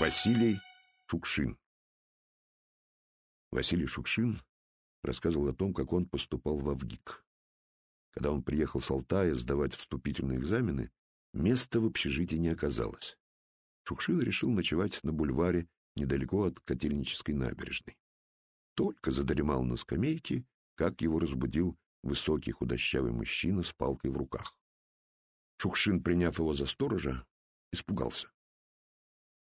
Василий Шукшин Василий Шукшин рассказывал о том, как он поступал в Авгик. Когда он приехал с Алтая сдавать вступительные экзамены, места в общежитии не оказалось. Шукшин решил ночевать на бульваре недалеко от Котельнической набережной. Только задремал на скамейке, как его разбудил высокий худощавый мужчина с палкой в руках. Шукшин, приняв его за сторожа, испугался. —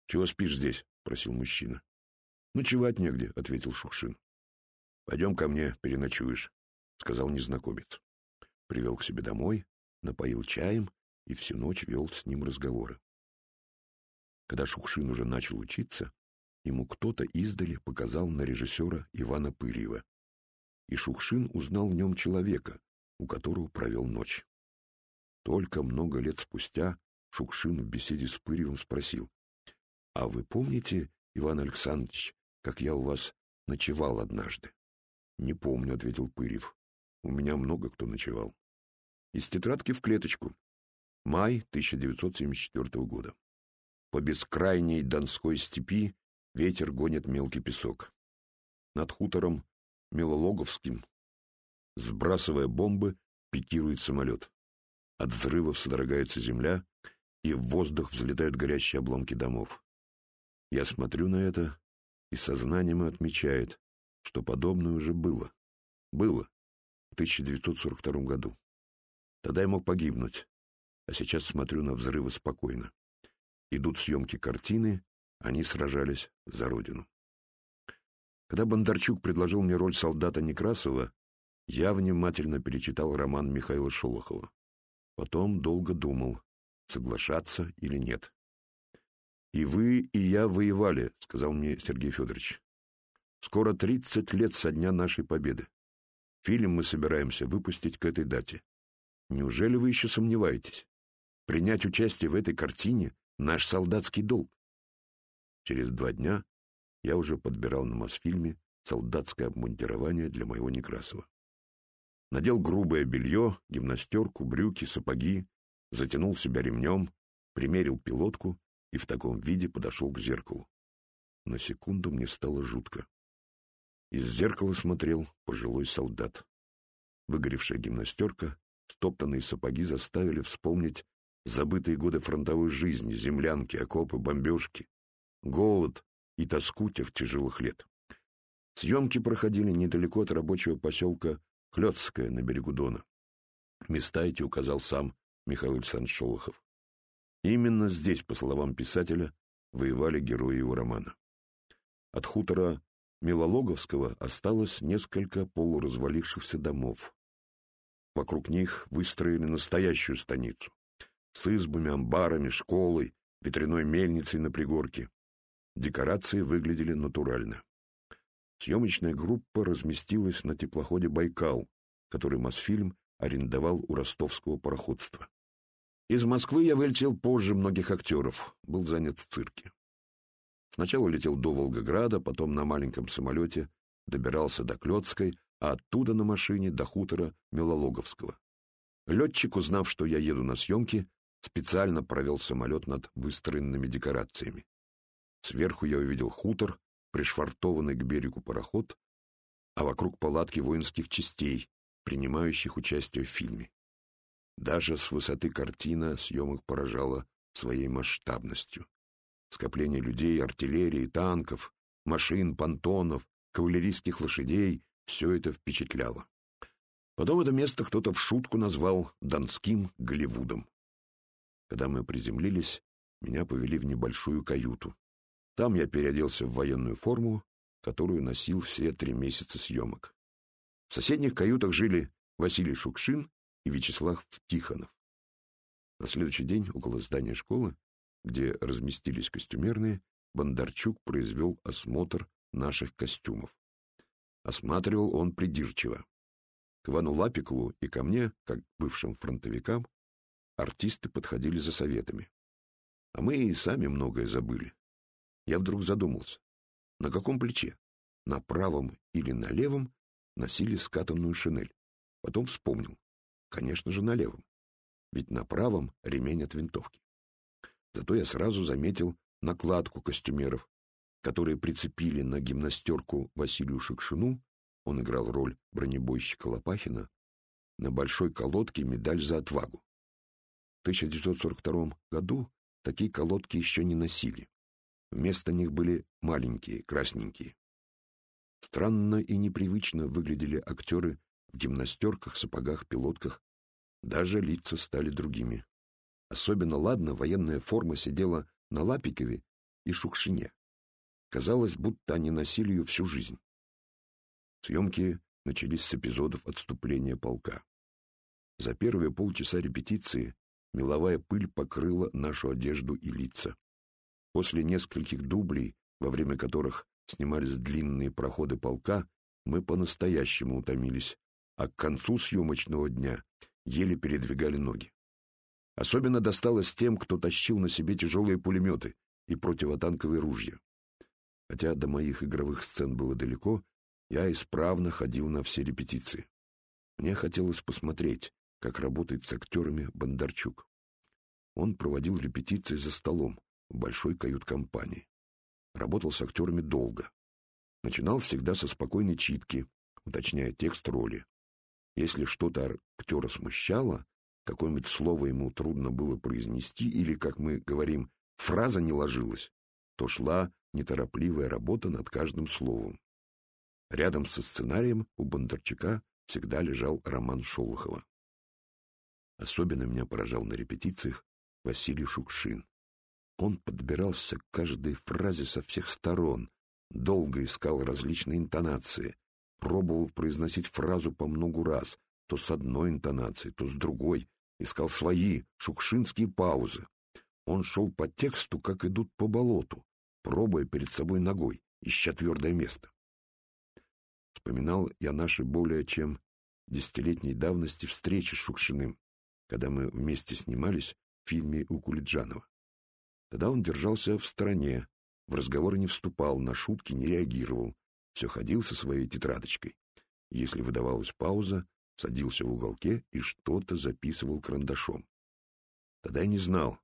Чего спишь здесь? — просил мужчина. — Ночевать негде, — ответил Шукшин. — Пойдем ко мне, переночуешь, — сказал незнакомец. Привел к себе домой, напоил чаем и всю ночь вел с ним разговоры. Когда Шукшин уже начал учиться, ему кто-то издали показал на режиссера Ивана Пырьева. И Шукшин узнал в нем человека, у которого провел ночь. Только много лет спустя Шукшин в беседе с Пырьевым спросил, «А вы помните, Иван Александрович, как я у вас ночевал однажды?» «Не помню», — ответил Пырьев. «У меня много кто ночевал». Из тетрадки в клеточку. Май 1974 года. По бескрайней Донской степи ветер гонит мелкий песок. Над хутором Милологовским, сбрасывая бомбы, пикирует самолет. От взрывов содрогается земля, и в воздух взлетают горящие обломки домов. Я смотрю на это, и сознанием отмечает, что подобное уже было. Было в 1942 году. Тогда я мог погибнуть, а сейчас смотрю на взрывы спокойно. Идут съемки картины, они сражались за родину. Когда Бондарчук предложил мне роль солдата Некрасова, я внимательно перечитал роман Михаила Шолохова. Потом долго думал, соглашаться или нет. «И вы, и я воевали», — сказал мне Сергей Федорович. «Скоро тридцать лет со дня нашей победы. Фильм мы собираемся выпустить к этой дате. Неужели вы еще сомневаетесь? Принять участие в этой картине — наш солдатский долг. Через два дня я уже подбирал на Мосфильме солдатское обмундирование для моего Некрасова. Надел грубое белье, гимнастерку, брюки, сапоги, затянул себя ремнем, примерил пилотку и в таком виде подошел к зеркалу. На секунду мне стало жутко. Из зеркала смотрел пожилой солдат. Выгоревшая гимнастерка, стоптанные сапоги заставили вспомнить забытые годы фронтовой жизни, землянки, окопы, бомбежки, голод и тоску тех тяжелых лет. Съемки проходили недалеко от рабочего поселка Клёцкое на берегу Дона. Места эти указал сам Михаил Александрович Шолохов. Именно здесь, по словам писателя, воевали герои его романа. От хутора Милологовского осталось несколько полуразвалившихся домов. Вокруг них выстроили настоящую станицу с избами, амбарами, школой, ветряной мельницей на пригорке. Декорации выглядели натурально. Съемочная группа разместилась на теплоходе «Байкал», который Мосфильм арендовал у ростовского пароходства. Из Москвы я вылетел позже многих актеров, был занят в цирке. Сначала летел до Волгограда, потом на маленьком самолете добирался до Клёцкой, а оттуда на машине до хутора Милологовского. Летчик, узнав, что я еду на съемки, специально провел самолет над выстроенными декорациями. Сверху я увидел хутор, пришвартованный к берегу пароход, а вокруг палатки воинских частей, принимающих участие в фильме. Даже с высоты картина съемок поражала своей масштабностью. Скопление людей, артиллерии, танков, машин, понтонов, кавалерийских лошадей — все это впечатляло. Потом это место кто-то в шутку назвал Донским Голливудом. Когда мы приземлились, меня повели в небольшую каюту. Там я переоделся в военную форму, которую носил все три месяца съемок. В соседних каютах жили Василий Шукшин и Вячеслав Тихонов. На следующий день около здания школы, где разместились костюмерные, Бондарчук произвел осмотр наших костюмов. Осматривал он придирчиво. К Ивану Лапикову и ко мне, как бывшим фронтовикам, артисты подходили за советами. А мы и сами многое забыли. Я вдруг задумался, на каком плече, на правом или на левом, носили скатанную шинель. Потом вспомнил, конечно же, на левом, ведь на правом ремень от винтовки. Зато я сразу заметил накладку костюмеров, которые прицепили на гимнастерку Василию Шекшину, он играл роль бронебойщика Лопахина, на большой колодке медаль за отвагу. В 1942 году такие колодки еще не носили. Вместо них были маленькие, красненькие. Странно и непривычно выглядели актеры в гимнастерках, сапогах, пилотках. Даже лица стали другими. Особенно ладно военная форма сидела на Лапикове и Шукшине. Казалось, будто они носили ее всю жизнь. Съемки начались с эпизодов отступления полка. За первые полчаса репетиции меловая пыль покрыла нашу одежду и лица. После нескольких дублей, во время которых снимались длинные проходы полка, мы по-настоящему утомились, а к концу съемочного дня еле передвигали ноги. Особенно досталось тем, кто тащил на себе тяжелые пулеметы и противотанковые ружья. Хотя до моих игровых сцен было далеко, я исправно ходил на все репетиции. Мне хотелось посмотреть, как работает с актерами Бондарчук. Он проводил репетиции за столом в большой кают-компании. Работал с актерами долго. Начинал всегда со спокойной читки, уточняя текст роли. Если что-то актера смущало, какое-нибудь слово ему трудно было произнести или, как мы говорим, фраза не ложилась, то шла неторопливая работа над каждым словом. Рядом со сценарием у Бондарчука всегда лежал роман Шолохова. Особенно меня поражал на репетициях Василий Шукшин. Он подбирался к каждой фразе со всех сторон, долго искал различные интонации, пробовал произносить фразу по многу раз, то с одной интонацией, то с другой, искал свои шукшинские паузы. Он шел по тексту, как идут по болоту, пробуя перед собой ногой, ища твердое место. Вспоминал я наши более чем десятилетней давности встречи с Шукшиным, когда мы вместе снимались в фильме у Кулиджанова. Тогда он держался в стороне, в разговоры не вступал, на шутки не реагировал, все ходил со своей тетрадочкой. Если выдавалась пауза, садился в уголке и что-то записывал карандашом. Тогда я не знал,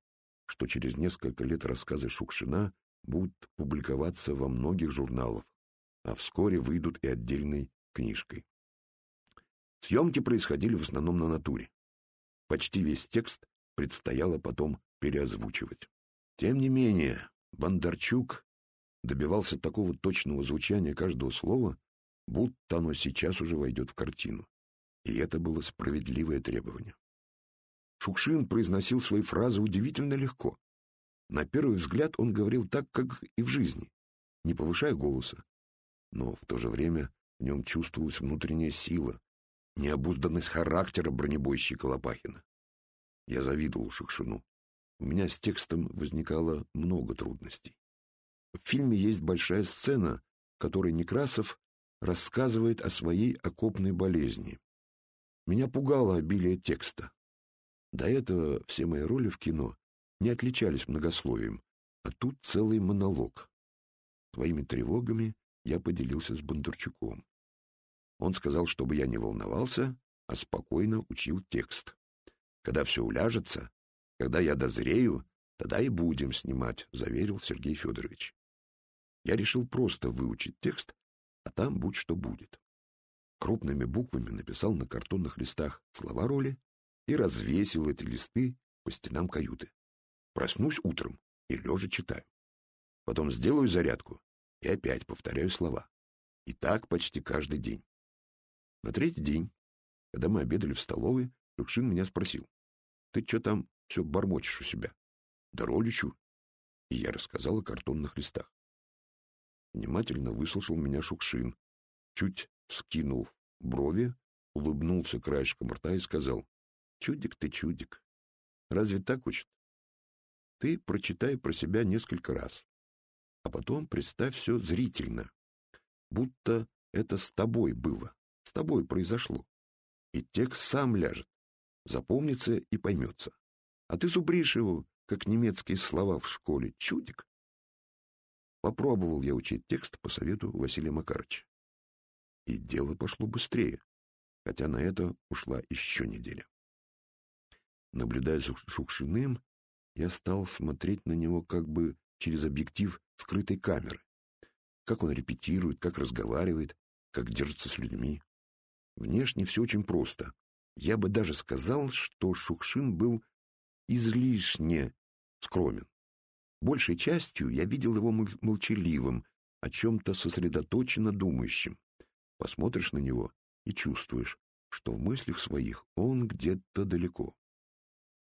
что через несколько лет рассказы Шукшина будут публиковаться во многих журналах, а вскоре выйдут и отдельной книжкой. Съемки происходили в основном на натуре. Почти весь текст предстояло потом переозвучивать. Тем не менее, Бондарчук добивался такого точного звучания каждого слова, будто оно сейчас уже войдет в картину. И это было справедливое требование. Шукшин произносил свои фразы удивительно легко. На первый взгляд он говорил так, как и в жизни, не повышая голоса. Но в то же время в нем чувствовалась внутренняя сила, необузданность характера бронебойщика Лопахина. Я завидовал Шукшину. У меня с текстом возникало много трудностей. В фильме есть большая сцена, в которой Некрасов рассказывает о своей окопной болезни. Меня пугало обилие текста. До этого все мои роли в кино не отличались многословием, а тут целый монолог. Своими тревогами я поделился с Бондарчуком. Он сказал, чтобы я не волновался, а спокойно учил текст. Когда все уляжется, когда я дозрею, тогда и будем снимать, — заверил Сергей Федорович. Я решил просто выучить текст, а там будь что будет. Крупными буквами написал на картонных листах слова роли и развесил эти листы по стенам каюты. Проснусь утром и лежа читаю. Потом сделаю зарядку и опять повторяю слова. И так почти каждый день. На третий день, когда мы обедали в столовой, Люкшин меня спросил. «Ты что там все бормочешь у себя. Да роличу. И я рассказал о картонных листах. Внимательно выслушал меня Шукшин, чуть скинул брови, улыбнулся краешком рта и сказал, «Чудик ты, чудик. Разве так учат? Ты прочитай про себя несколько раз, а потом представь все зрительно, будто это с тобой было, с тобой произошло. И текст сам ляжет, запомнится и поймется. А ты зубришь его, как немецкие слова в школе. Чудик. Попробовал я учить текст по совету Василия Макарыча. И дело пошло быстрее, хотя на это ушла еще неделя. Наблюдая за Шукшиным, я стал смотреть на него как бы через объектив скрытой камеры. Как он репетирует, как разговаривает, как держится с людьми. Внешне все очень просто. Я бы даже сказал, что Шукшин был излишне скромен. Большей частью я видел его молчаливым, о чем-то сосредоточенно думающим. Посмотришь на него и чувствуешь, что в мыслях своих он где-то далеко.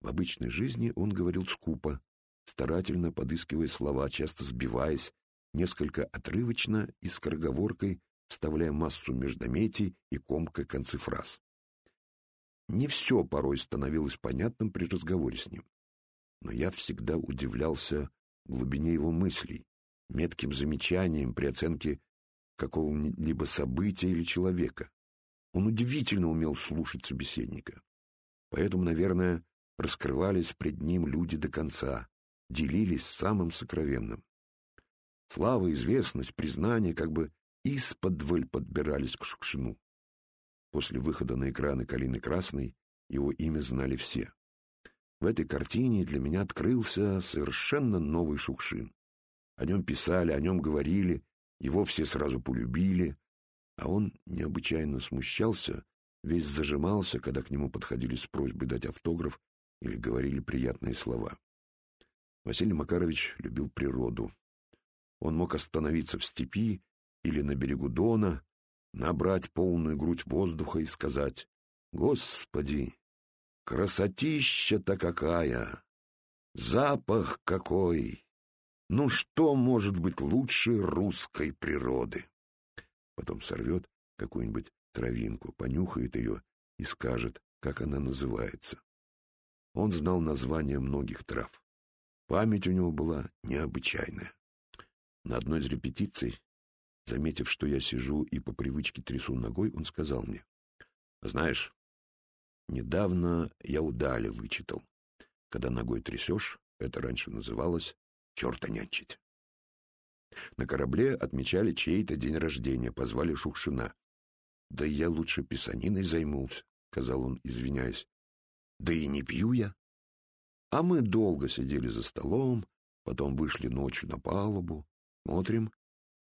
В обычной жизни он говорил скупо, старательно подыскивая слова, часто сбиваясь, несколько отрывочно и скороговоркой, вставляя массу междометий и комкой концы фраз. Не все порой становилось понятным при разговоре с ним, но я всегда удивлялся глубине его мыслей, метким замечанием при оценке какого-либо события или человека. Он удивительно умел слушать собеседника. Поэтому, наверное, раскрывались пред ним люди до конца, делились самым сокровенным. Слава, известность, признание как бы из-под подбирались к Шукшину. После выхода на экраны «Калины Красной» его имя знали все. В этой картине для меня открылся совершенно новый Шукшин. О нем писали, о нем говорили, его все сразу полюбили, а он необычайно смущался, весь зажимался, когда к нему подходили с просьбой дать автограф или говорили приятные слова. Василий Макарович любил природу. Он мог остановиться в степи или на берегу Дона, набрать полную грудь воздуха и сказать «Господи, красотища-то какая! Запах какой! Ну что может быть лучше русской природы?» Потом сорвет какую-нибудь травинку, понюхает ее и скажет, как она называется. Он знал названия многих трав. Память у него была необычайная. На одной из репетиций, заметив, что я сижу и по привычке трясу ногой, он сказал мне, «Знаешь, недавно я удали вычитал. Когда ногой трясешь, это раньше называлось черта нянчить». На корабле отмечали чей-то день рождения, позвали Шукшина. «Да я лучше писаниной займусь», — сказал он, извиняясь. Да и не пью я. А мы долго сидели за столом, потом вышли ночью на палубу, смотрим,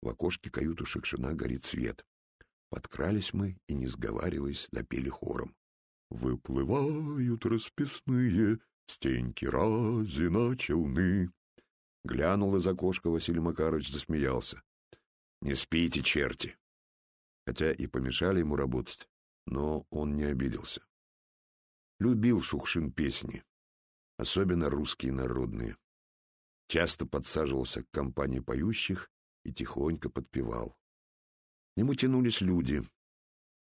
в окошке каюты Шекшина горит свет. Подкрались мы и, не сговариваясь, запели хором. Выплывают расписные стеньки рази на челны. Глянул из окошка Василий Макарович, засмеялся. «Не спите, черти!» Хотя и помешали ему работать, но он не обиделся. Любил Шукшин песни, особенно русские народные. Часто подсаживался к компании поющих и тихонько подпевал. К нему тянулись люди.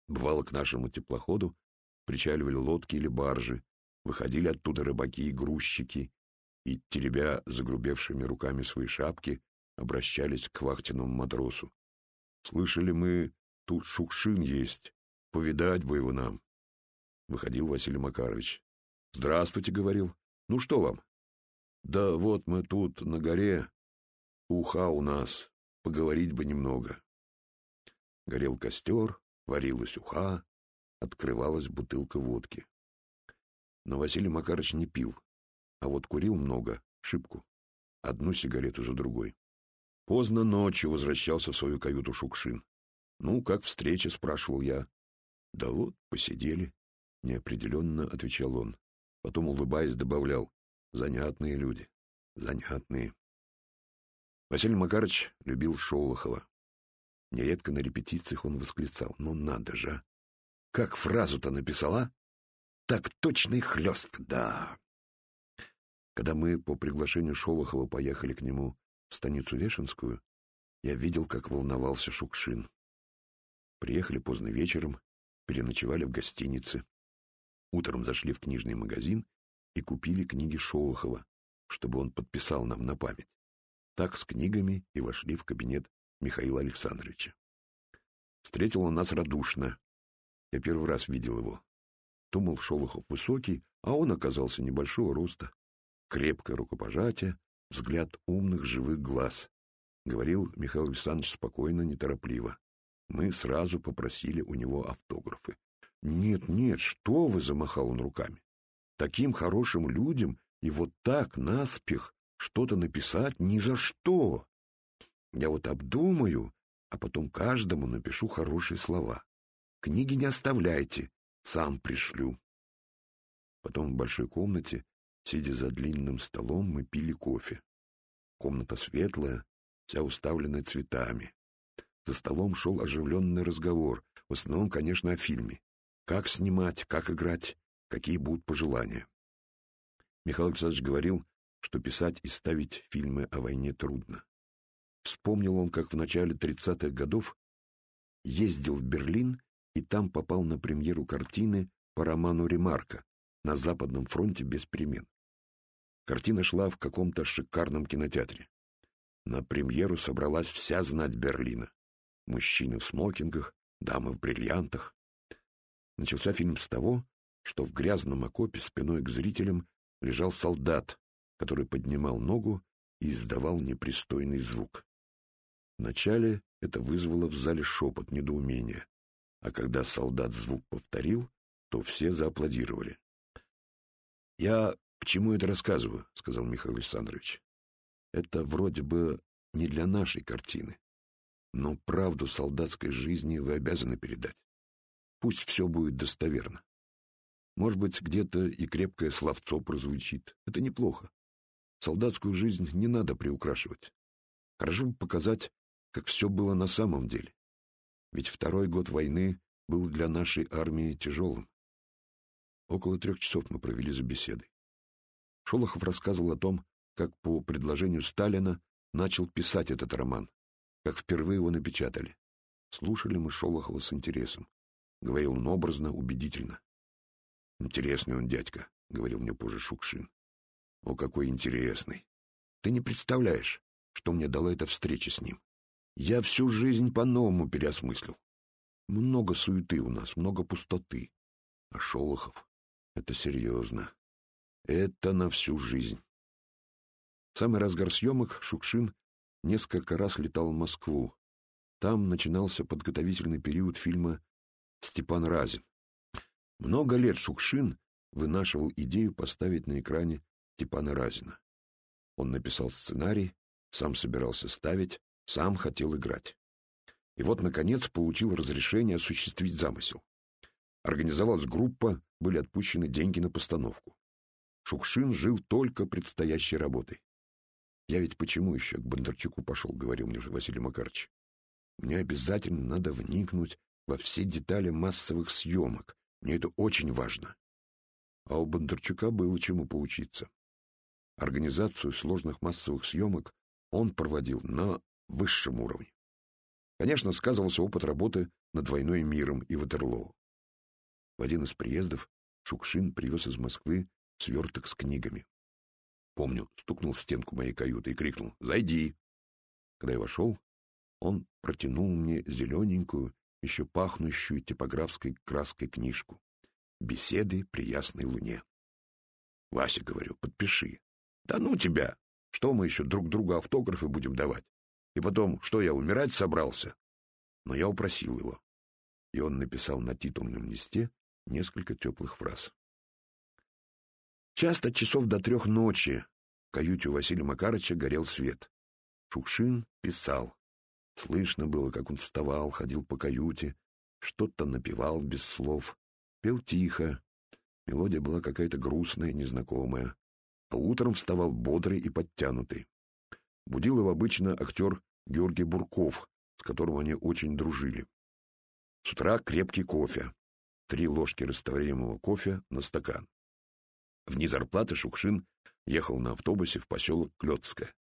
Бывало, к нашему теплоходу причаливали лодки или баржи, выходили оттуда рыбаки и грузчики, и, теребя загрубевшими руками свои шапки, обращались к вахтенному матросу. «Слышали мы, тут Шукшин есть, повидать бы его нам». Выходил Василий Макарович. «Здравствуйте», — говорил. «Ну что вам?» «Да вот мы тут, на горе. Уха у нас. Поговорить бы немного». Горел костер, варилась уха, открывалась бутылка водки. Но Василий Макарович не пил, а вот курил много, шибку. Одну сигарету за другой. Поздно ночью возвращался в свою каюту Шукшин. «Ну, как встреча?» — спрашивал я. «Да вот, посидели». Неопределенно отвечал он. Потом, улыбаясь, добавлял. Занятные люди. Занятные. Василий Макарович любил Шолохова. Нередко на репетициях он восклицал. Ну надо же! А! Как фразу-то написала? Так точный хлестк, да! Когда мы по приглашению Шолохова поехали к нему в станицу Вешенскую, я видел, как волновался Шукшин. Приехали поздно вечером, переночевали в гостинице. Утром зашли в книжный магазин и купили книги Шолохова, чтобы он подписал нам на память. Так с книгами и вошли в кабинет Михаила Александровича. Встретил он нас радушно. Я первый раз видел его. Думал, Шолохов высокий, а он оказался небольшого роста. Крепкое рукопожатие, взгляд умных живых глаз. Говорил Михаил Александрович спокойно, неторопливо. Мы сразу попросили у него автографы. «Нет, нет, что вы!» — замахал он руками. «Таким хорошим людям и вот так, наспех, что-то написать ни за что. Я вот обдумаю, а потом каждому напишу хорошие слова. Книги не оставляйте, сам пришлю. Потом в большой комнате, сидя за длинным столом, мы пили кофе. Комната светлая, вся уставленная цветами. За столом шел оживленный разговор, в основном, конечно, о фильме. Как снимать, как играть, какие будут пожелания. Михаил Александрович говорил, что писать и ставить фильмы о войне трудно. Вспомнил он, как в начале 30-х годов ездил в Берлин и там попал на премьеру картины по роману Ремарка «На Западном фронте без перемен». Картина шла в каком-то шикарном кинотеатре. На премьеру собралась вся знать Берлина. Мужчины в смокингах, дамы в бриллиантах. Начался фильм с того, что в грязном окопе спиной к зрителям лежал солдат, который поднимал ногу и издавал непристойный звук. Вначале это вызвало в зале шепот недоумения, а когда солдат звук повторил, то все зааплодировали. «Я почему это рассказываю?» — сказал Михаил Александрович. «Это вроде бы не для нашей картины, но правду солдатской жизни вы обязаны передать. Пусть все будет достоверно. Может быть, где-то и крепкое словцо прозвучит. Это неплохо. Солдатскую жизнь не надо приукрашивать. Хорошо бы показать, как все было на самом деле. Ведь второй год войны был для нашей армии тяжелым. Около трех часов мы провели за беседой. Шолохов рассказывал о том, как по предложению Сталина начал писать этот роман, как впервые его напечатали. Слушали мы Шолохова с интересом. Говорил он образно, убедительно. «Интересный он дядька», — говорил мне позже Шукшин. О, какой интересный! Ты не представляешь, что мне дала эта встреча с ним. Я всю жизнь по-новому переосмыслил. Много суеты у нас, много пустоты. А Шолохов — это серьезно. Это на всю жизнь. В самый разгар съемок Шукшин несколько раз летал в Москву. Там начинался подготовительный период фильма «Степан Разин». Много лет Шукшин вынашивал идею поставить на экране Степана Разина. Он написал сценарий, сам собирался ставить, сам хотел играть. И вот, наконец, получил разрешение осуществить замысел. Организовалась группа, были отпущены деньги на постановку. Шукшин жил только предстоящей работой. «Я ведь почему еще к Бондарчуку пошел?» — говорил мне же Василий Макарович. «Мне обязательно надо вникнуть во все детали массовых съемок. Мне это очень важно». А у Бондарчука было чему поучиться. Организацию сложных массовых съемок он проводил на высшем уровне. Конечно, сказывался опыт работы над «Войной миром» и Ватерлоу. В один из приездов Шукшин привез из Москвы сверток с книгами. Помню, стукнул в стенку моей каюты и крикнул «Зайди!». Когда я вошел, он протянул мне зелененькую, еще пахнущую типографской краской книжку «Беседы при ясной луне». «Вася, — говорю, — подпиши. Да ну тебя! Что мы еще друг другу автографы будем давать? И потом, что я, умирать собрался? Но я упросил его. И он написал на титульном листе несколько теплых фраз. Часто часов до трех ночи в каюте у Василия Макарыча горел свет. Шукшин писал. Слышно было, как он вставал, ходил по каюте, что-то напевал без слов, пел тихо. Мелодия была какая-то грустная, незнакомая а утром вставал бодрый и подтянутый. Будил его обычно актер Георгий Бурков, с которым они очень дружили. С утра крепкий кофе. Три ложки растворимого кофе на стакан. Вне зарплаты Шукшин ехал на автобусе в поселок Клетское.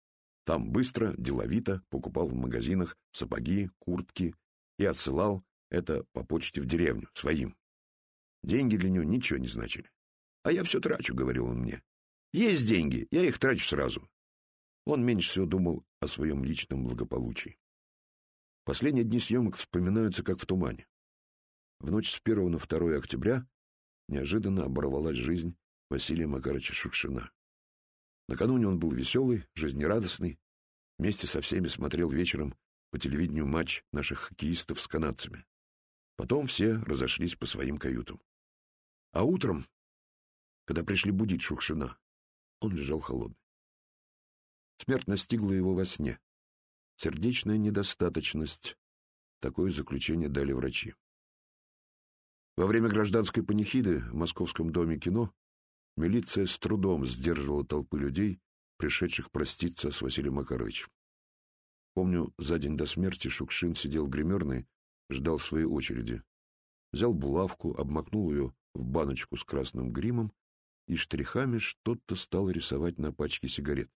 Там быстро, деловито покупал в магазинах сапоги, куртки и отсылал это по почте в деревню, своим. Деньги для него ничего не значили. «А я все трачу», — говорил он мне. Есть деньги, я их трачу сразу. Он меньше всего думал о своем личном благополучии. Последние дни съемок вспоминаются как в тумане. В ночь с 1 на 2 октября неожиданно оборвалась жизнь Василия Макарыча Шукшина. Накануне он был веселый, жизнерадостный, вместе со всеми смотрел вечером по телевидению матч наших хоккеистов с канадцами. Потом все разошлись по своим каютам. А утром, когда пришли будить Шукшина, он лежал холодный. Смерть настигла его во сне. Сердечная недостаточность. Такое заключение дали врачи. Во время гражданской панихиды в Московском доме кино милиция с трудом сдерживала толпы людей, пришедших проститься с Василием Макаровичем. Помню, за день до смерти Шукшин сидел в гримерной, ждал своей очереди. Взял булавку, обмакнул ее в баночку с красным гримом и штрихами что-то стал рисовать на пачке сигарет.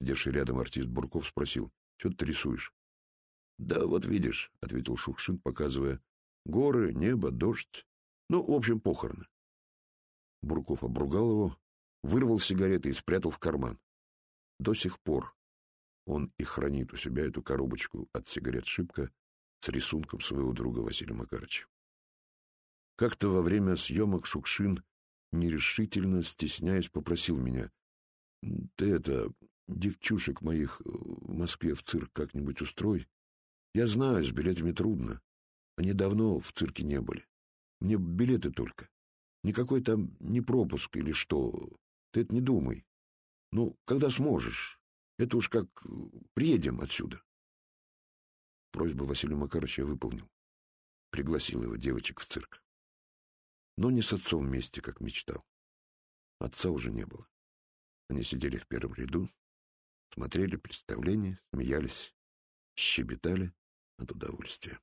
Сидевший рядом артист Бурков спросил, что ты рисуешь? — Да вот видишь, — ответил Шукшин, показывая Горы, небо, дождь. Ну, в общем, похороны. Бурков обругал его, вырвал сигареты и спрятал в карман. До сих пор он и хранит у себя эту коробочку от сигарет «Шибко» с рисунком своего друга Василия Макарыча. Как-то во время съемок Шукшин, нерешительно стесняясь, попросил меня, «Ты это, девчушек моих в Москве в цирк как-нибудь устрой. Я знаю, с билетами трудно. Они давно в цирке не были. Мне билеты только. Никакой там не пропуск или что. Ты это не думай. Ну, когда сможешь. Это уж как приедем отсюда. Просьбу Василия Макаровича я выполнил. Пригласил его девочек в цирк. Но не с отцом вместе, как мечтал. Отца уже не было. Они сидели в первом ряду, смотрели представление, смеялись, щебетали от удовольствия.